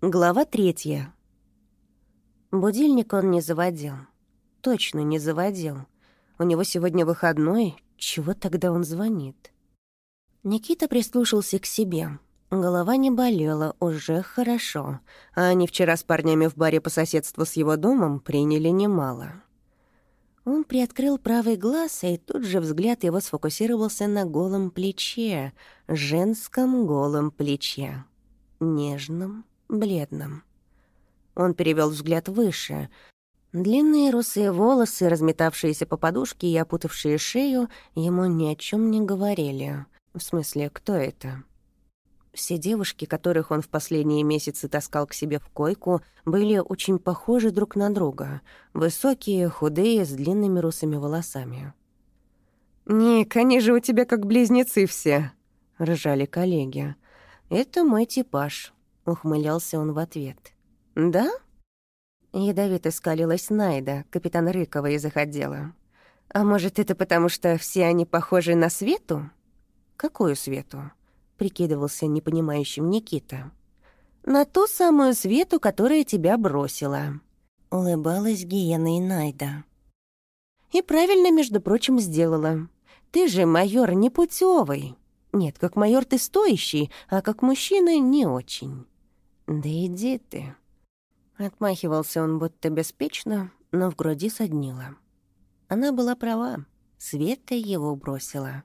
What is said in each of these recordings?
Глава третья. Будильник он не заводил. Точно не заводил. У него сегодня выходной. Чего тогда он звонит? Никита прислушался к себе. Голова не болела, уже хорошо. А они вчера с парнями в баре по соседству с его домом приняли немало. Он приоткрыл правый глаз, и тут же взгляд его сфокусировался на голом плече, женском голом плече. Нежном, бледном. Он перевел взгляд выше. Длинные русые волосы, разметавшиеся по подушке и опутавшие шею, ему ни о чем не говорили. В смысле, кто это? Все девушки, которых он в последние месяцы таскал к себе в койку, были очень похожи друг на друга. Высокие, худые, с длинными русыми волосами. «Ник, они же у тебя как близнецы все», — ржали коллеги. «Это мой типаж», Ухмылялся он в ответ. «Да?» Ядовито скалилась Найда, капитан Рыкова из отдела. «А может, это потому, что все они похожи на Свету?» «Какую Свету?» — прикидывался непонимающим Никита. «На ту самую Свету, которая тебя бросила», — улыбалась гиена и Найда. «И правильно, между прочим, сделала. Ты же майор непутевый. Нет, как майор ты стоящий, а как мужчина не очень». «Да иди ты». Отмахивался он будто беспечно, но в груди соднило. Она была права. Света его бросила.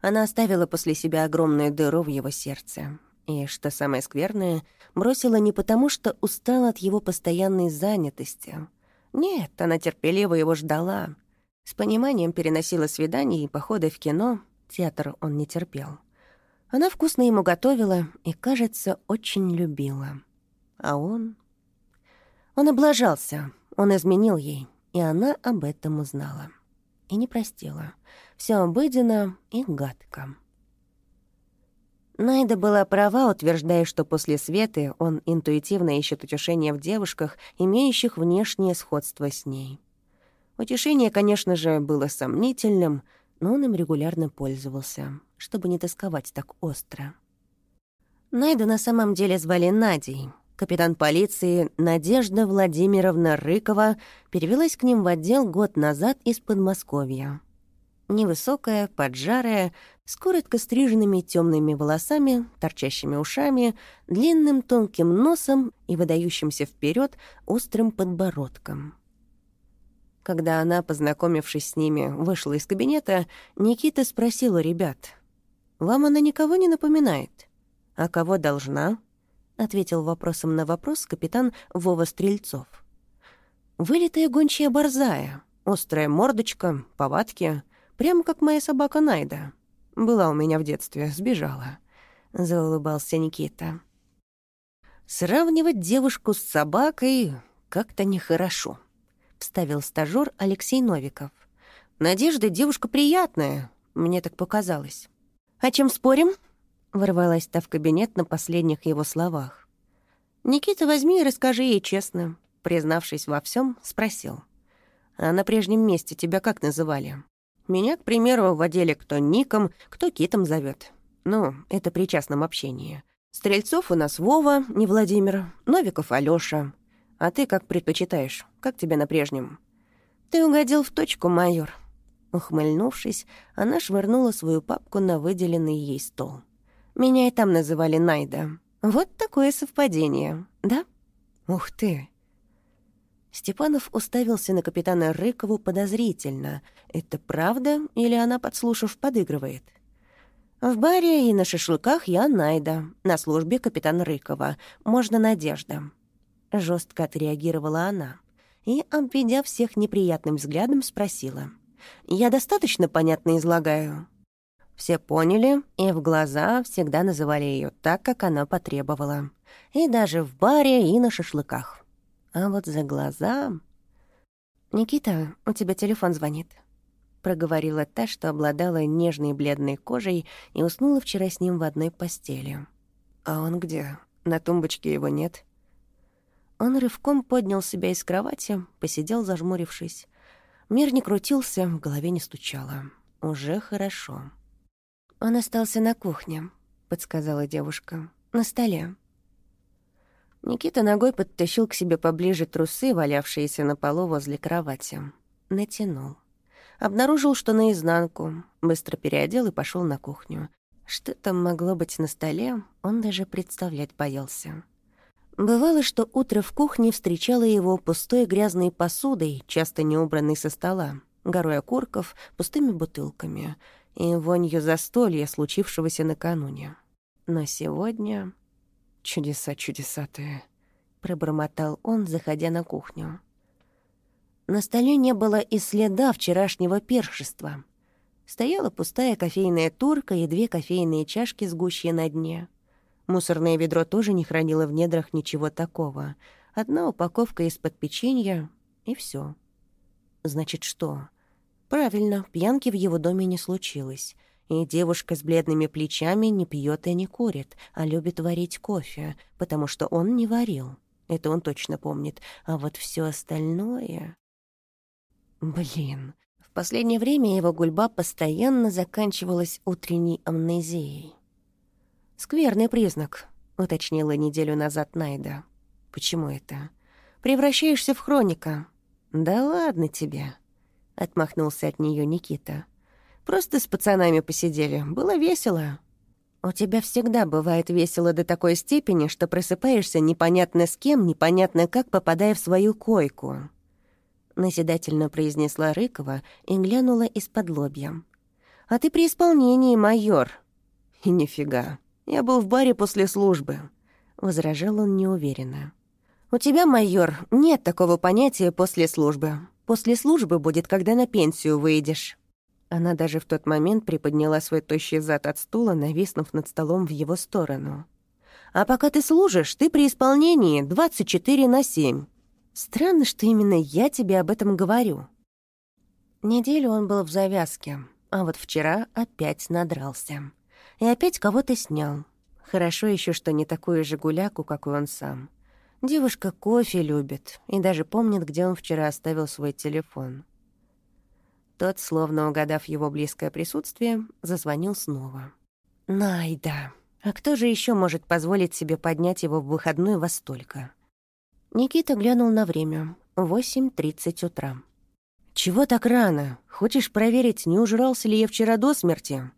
Она оставила после себя огромную дыру в его сердце. И, что самое скверное, бросила не потому, что устала от его постоянной занятости. Нет, она терпеливо его ждала. С пониманием переносила свидания и походы в кино. Театр он не терпел. Она вкусно ему готовила и, кажется, очень любила. А он... Он облажался, он изменил ей, и она об этом узнала. И не простила. Все обыденно и гадко. Найда была права, утверждая, что после Светы он интуитивно ищет утешение в девушках, имеющих внешнее сходство с ней. Утешение, конечно же, было сомнительным, но он им регулярно пользовался чтобы не тосковать так остро. Найду на самом деле звали Надей. Капитан полиции Надежда Владимировна Рыкова перевелась к ним в отдел год назад из Подмосковья. Невысокая, поджарая, с коротко стриженными темными волосами, торчащими ушами, длинным тонким носом и выдающимся вперед острым подбородком. Когда она, познакомившись с ними, вышла из кабинета, Никита спросил у ребят, вам она никого не напоминает. А кого должна? Ответил вопросом на вопрос капитан Вова Стрельцов. Вылитая гончая борзая, острая мордочка, повадки, прямо как моя собака Найда. Была у меня в детстве, сбежала. Заулыбался Никита. Сравнивать девушку с собакой как-то нехорошо, вставил стажёр Алексей Новиков. Надежда девушка приятная, мне так показалось. «О чем спорим?» — ворвалась та в кабинет на последних его словах. «Никита, возьми и расскажи ей честно», — признавшись во всем, спросил. «А на прежнем месте тебя как называли?» «Меня, к примеру, в отделе кто Ником, кто Китом зовет. Ну, это при частном общении. Стрельцов у нас Вова, не Владимир, Новиков Алёша. А ты как предпочитаешь? Как тебя на прежнем?» «Ты угодил в точку, майор», Ухмыльнувшись, она швырнула свою папку на выделенный ей стол. «Меня и там называли Найда. Вот такое совпадение, да? Ух ты!» Степанов уставился на капитана Рыкову подозрительно. «Это правда или она, подслушав, подыгрывает?» «В баре и на шашлыках я Найда, на службе капитана Рыкова. Можно Надежда». Жестко отреагировала она и, обведя всех неприятным взглядом, спросила — я достаточно понятно излагаю?» Все поняли и в глаза всегда называли ее так, как она потребовала. И даже в баре, и на шашлыках. А вот за глаза... «Никита, у тебя телефон звонит», — проговорила та, что обладала нежной бледной кожей и уснула вчера с ним в одной постели. «А он где? На тумбочке его нет?» Он рывком поднял себя из кровати, посидел, зажмурившись. Мир не крутился, в голове не стучало. Уже хорошо. «Он остался на кухне», — подсказала девушка. «На столе». Никита ногой подтащил к себе поближе трусы, валявшиеся на полу возле кровати. Натянул. Обнаружил, что наизнанку. Быстро переодел и пошел на кухню. Что там могло быть на столе, он даже представлять боялся. Бывало, что утро в кухне встречало его пустой грязной посудой, часто не убранной со стола, горой окурков, пустыми бутылками и вонью застолья, случившегося накануне. Но сегодня... «Чудеса чудесатые», — пробормотал он, заходя на кухню. На столе не было и следа вчерашнего першества. Стояла пустая кофейная турка и две кофейные чашки с гущей на дне. Мусорное ведро тоже не хранило в недрах ничего такого. Одна упаковка из-под печенья — и все. Значит, что? Правильно, пьянки в его доме не случилось. И девушка с бледными плечами не пьет и не курит, а любит варить кофе, потому что он не варил. Это он точно помнит. А вот все остальное... Блин. В последнее время его гульба постоянно заканчивалась утренней амнезией. «Скверный признак», — уточнила неделю назад Найда. «Почему это?» «Превращаешься в хроника». «Да ладно тебе», — отмахнулся от нее Никита. Просто с пацанами посидели. Было весело. У тебя всегда бывает весело до такой степени, что просыпаешься непонятно с кем, непонятно как, попадая в свою койку. Назидательно произнесла Рыкова и глянула из-под лобья. «А ты при исполнении, майор». «И нифига. Я был в баре после службы», — возражал он неуверенно. «У тебя, майор, нет такого понятия «после службы». После службы будет, когда на пенсию выйдешь». Она даже в тот момент приподняла свой тощий зад от стула, нависнув над столом в его сторону. «А пока ты служишь, ты при исполнении 24 на 7. Странно, что именно я тебе об этом говорю». Неделю он был в завязке, а вот вчера опять надрался. И опять кого-то снял. Хорошо еще, что не такую же гуляку, как и он сам. Девушка кофе любит и даже помнит, где он вчера оставил свой телефон. Тот, словно угадав его близкое присутствие, зазвонил снова. «Найда! А кто же еще может позволить себе поднять его в выходной во столько?» Никита глянул на время. Восемь тридцать утра. «Чего так рано? Хочешь проверить, не ужрался ли я вчера до смерти?»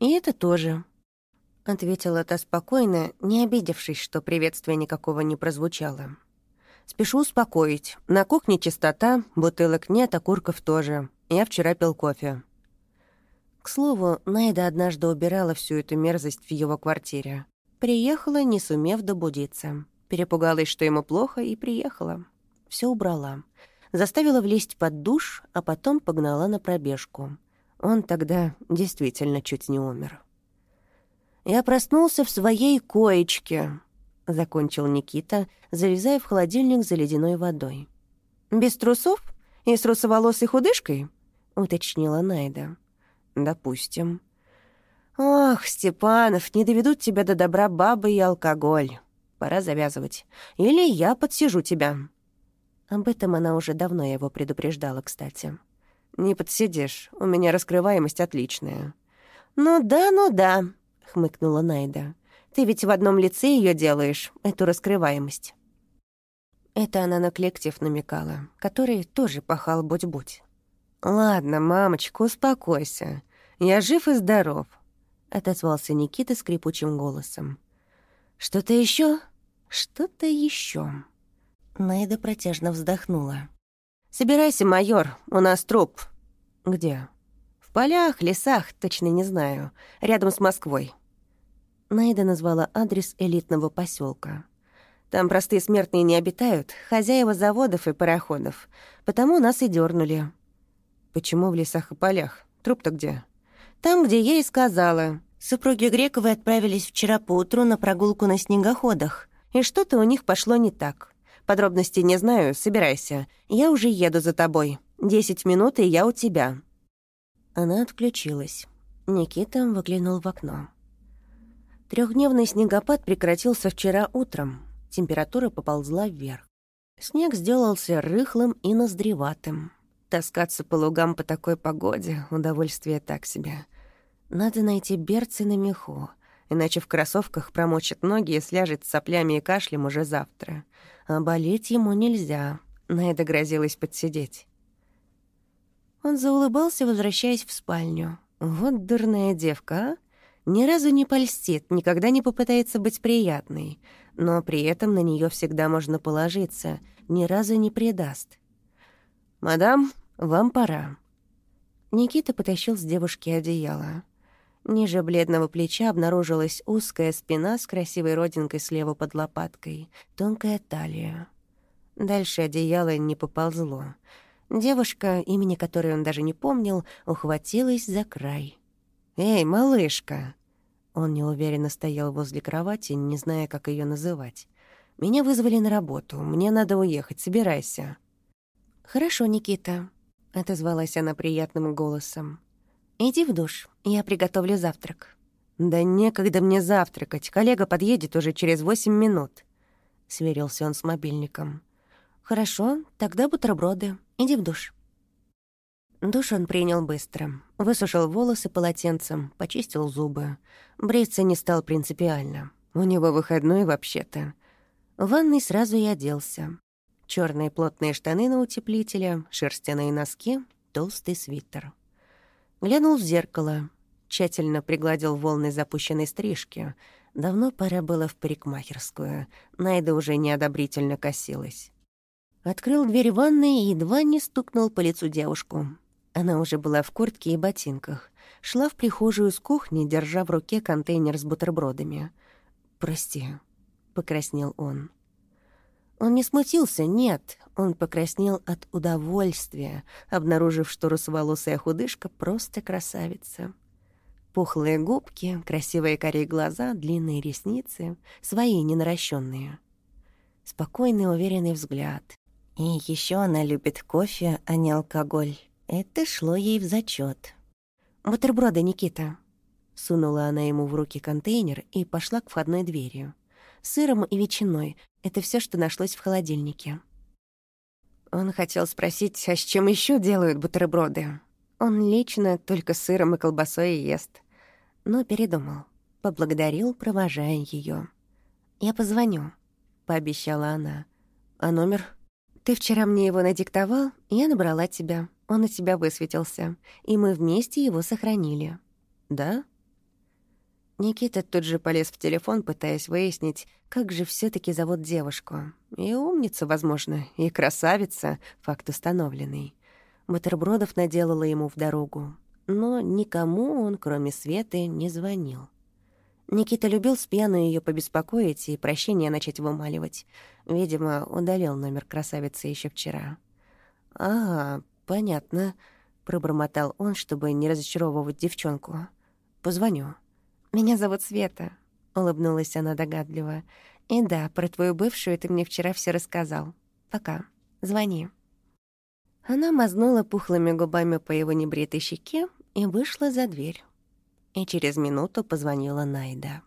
«И это тоже», — ответила та спокойно, не обидевшись, что приветствия никакого не прозвучало. «Спешу успокоить. На кухне чистота, бутылок нет, а курков тоже. Я вчера пил кофе». К слову, Найда однажды убирала всю эту мерзость в его квартире. Приехала, не сумев добудиться. Перепугалась, что ему плохо, и приехала. Все убрала. Заставила влезть под душ, а потом погнала на пробежку. Он тогда действительно чуть не умер. «Я проснулся в своей коечке», — закончил Никита, залезая в холодильник за ледяной водой. «Без трусов? И с русоволосой худышкой?» уточнила Найда. «Допустим». «Ох, Степанов, не доведут тебя до добра бабы и алкоголь. Пора завязывать. Или я подсижу тебя». Об этом она уже давно его предупреждала, кстати. «Не подсидишь, у меня раскрываемость отличная». «Ну да, ну да», — хмыкнула Найда. «Ты ведь в одном лице ее делаешь, эту раскрываемость». Это она на коллектив намекала, который тоже пахал будь-будь. «Ладно, мамочка, успокойся. Я жив и здоров», — отозвался Никита скрипучим голосом. «Что-то еще? Что-то еще. Найда протяжно вздохнула. «Собирайся, майор, у нас труп». «Где?» «В полях, лесах, точно не знаю. Рядом с Москвой». Найда назвала адрес элитного поселка. Там простые смертные не обитают, хозяева заводов и пароходов. Потому нас и дернули. «Почему в лесах и полях? Труп-то где?» «Там, где я и сказала. Супруги Грековы отправились вчера поутру на прогулку на снегоходах, и что-то у них пошло не так. Подробностей не знаю, собирайся. Я уже еду за тобой. Десять минут, и я у тебя». Она отключилась. Никита выглянул в окно. Трехдневный снегопад прекратился вчера утром. Температура поползла вверх. Снег сделался рыхлым и ноздреватым. Таскаться по лугам по такой погоде — удовольствие так себе. Надо найти берцы на меху. иначе в кроссовках промочит ноги и сляжет с соплями и кашлем уже завтра. А болеть ему нельзя. Найда грозилась подсидеть. Он заулыбался, возвращаясь в спальню. Вот дурная девка, а? Ни разу не польстит, никогда не попытается быть приятной, но при этом на нее всегда можно положиться, ни разу не предаст. «Мадам, вам пора». Никита потащил с девушки одеяло. Ниже бледного плеча обнаружилась узкая спина с красивой родинкой слева под лопаткой, тонкая талия. Дальше одеяло не поползло. Девушка, имени которой он даже не помнил, ухватилась за край. «Эй, малышка!» Он неуверенно стоял возле кровати, не зная, как ее называть. «Меня вызвали на работу. Мне надо уехать. Собирайся». «Хорошо, Никита», — отозвалась она приятным голосом. «Иди в душ, я приготовлю завтрак». «Да некогда мне завтракать. Коллега подъедет уже через восемь минут», — сверился он с мобильником. «Хорошо, тогда бутерброды. Иди в душ». Душ он принял быстро. Высушил волосы полотенцем, почистил зубы. Бриться не стал принципиально. У него выходной вообще-то. В ванной сразу и оделся. Черные плотные штаны на утеплителе, шерстяные носки, толстый свитер. Глянул в зеркало. Тщательно пригладил волны запущенной стрижки. Давно пора было в парикмахерскую. Найда уже неодобрительно косилась. Открыл дверь ванной и едва не стукнул по лицу девушку. Она уже была в куртке и ботинках. Шла в прихожую с кухни, держа в руке контейнер с бутербродами. «Прости», — покраснел он. Он не смутился, нет. Он покраснел от удовольствия, обнаружив, что русоволосая худышка просто красавица. Пухлые губки, красивые карие глаза, длинные ресницы, свои ненаращенные. Спокойный, уверенный взгляд. И еще она любит кофе, а не алкоголь. Это шло ей в зачет. «Бутерброды, Никита!» Сунула она ему в руки контейнер и пошла к входной двери. Сыром и ветчиной — это все, что нашлось в холодильнике. Он хотел спросить, а с чем еще делают бутерброды? Он лично только сыром и колбасой и ест. Но передумал. Поблагодарил, провожая ее. «Я позвоню», — пообещала она. «А номер?» «Ты вчера мне его надиктовал, я набрала тебя. Он у тебя высветился, и мы вместе его сохранили». «Да?» Никита тут же полез в телефон, пытаясь выяснить, как же все таки зовут девушку. И умница, возможно, и красавица, факт установленный. Бутербродов наделала ему в дорогу. Но никому он, кроме Светы, не звонил. Никита любил с пьяну ее побеспокоить и прощения начать вымаливать. Видимо, удалил номер красавицы еще вчера. «А, «Понятно», — пробормотал он, чтобы не разочаровывать девчонку. «Позвоню». «Меня зовут Света», — улыбнулась она догадливо. «И да, про твою бывшую ты мне вчера все рассказал. Пока. Звони». Она мазнула пухлыми губами по его небритой щеке и вышла за дверь. И через минуту позвонила Найда.